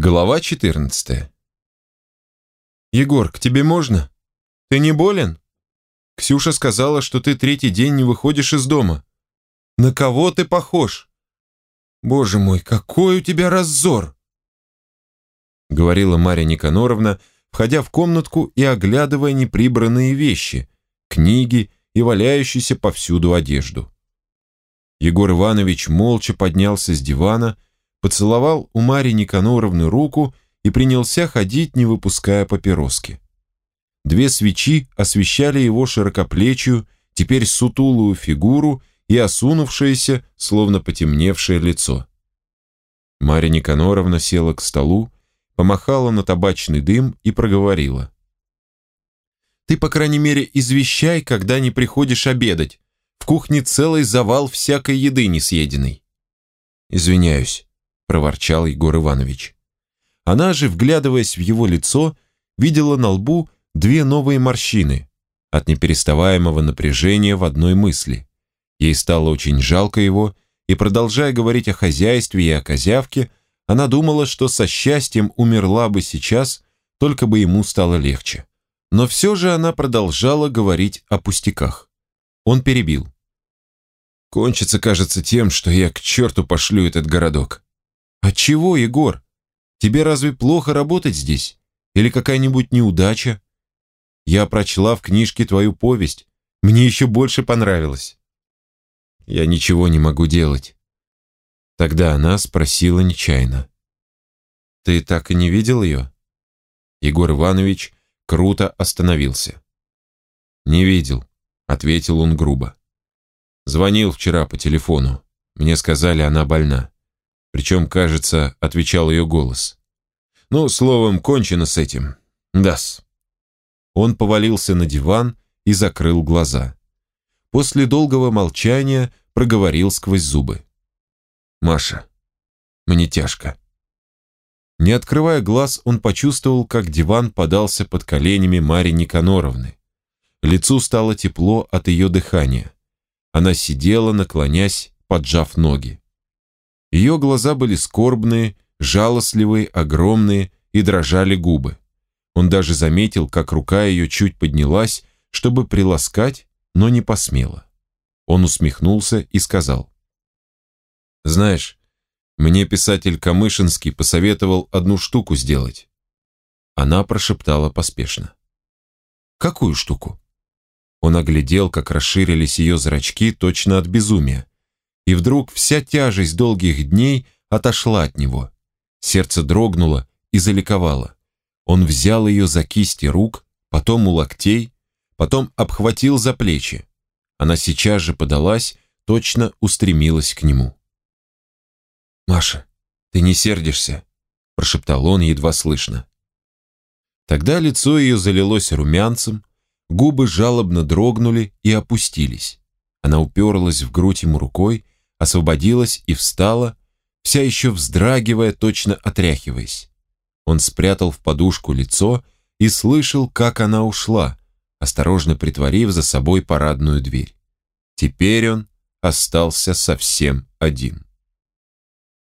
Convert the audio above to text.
Глава 14 «Егор, к тебе можно? Ты не болен? Ксюша сказала, что ты третий день не выходишь из дома. На кого ты похож? Боже мой, какой у тебя раззор!» Говорила Марья Никаноровна, входя в комнатку и оглядывая неприбранные вещи, книги и валяющуюся повсюду одежду. Егор Иванович молча поднялся с дивана, поцеловал у Марьи Никаноровны руку и принялся ходить, не выпуская папироски. Две свечи освещали его широкоплечью, теперь сутулую фигуру и осунувшееся, словно потемневшее лицо. Марья Никаноровна села к столу, помахала на табачный дым и проговорила. «Ты, по крайней мере, извещай, когда не приходишь обедать. В кухне целый завал всякой еды несъеденной». «Извиняюсь», проворчал Егор Иванович. Она же, вглядываясь в его лицо, видела на лбу две новые морщины от непереставаемого напряжения в одной мысли. Ей стало очень жалко его, и, продолжая говорить о хозяйстве и о козявке, она думала, что со счастьем умерла бы сейчас, только бы ему стало легче. Но все же она продолжала говорить о пустяках. Он перебил. «Кончится, кажется, тем, что я к черту пошлю этот городок. «От чего, Егор? Тебе разве плохо работать здесь? Или какая-нибудь неудача? Я прочла в книжке твою повесть. Мне еще больше понравилось». «Я ничего не могу делать». Тогда она спросила нечаянно. «Ты так и не видел ее?» Егор Иванович круто остановился. «Не видел», — ответил он грубо. «Звонил вчера по телефону. Мне сказали, она больна. Причем, кажется, отвечал ее голос. Ну, словом, кончено с этим. Дас. Он повалился на диван и закрыл глаза. После долгого молчания проговорил сквозь зубы. «Маша, мне тяжко». Не открывая глаз, он почувствовал, как диван подался под коленями Марьи Никаноровны. Лицу стало тепло от ее дыхания. Она сидела, наклонясь, поджав ноги. Ее глаза были скорбные, жалостливые, огромные и дрожали губы. Он даже заметил, как рука ее чуть поднялась, чтобы приласкать, но не посмела. Он усмехнулся и сказал. «Знаешь, мне писатель Камышинский посоветовал одну штуку сделать». Она прошептала поспешно. «Какую штуку?» Он оглядел, как расширились ее зрачки точно от безумия и вдруг вся тяжесть долгих дней отошла от него. Сердце дрогнуло и заликовало. Он взял ее за кисти рук, потом у локтей, потом обхватил за плечи. Она сейчас же подалась, точно устремилась к нему. «Маша, ты не сердишься?» – прошептал он едва слышно. Тогда лицо ее залилось румянцем, губы жалобно дрогнули и опустились. Она уперлась в грудь ему рукой освободилась и встала, вся еще вздрагивая, точно отряхиваясь. Он спрятал в подушку лицо и слышал, как она ушла, осторожно притворив за собой парадную дверь. Теперь он остался совсем один.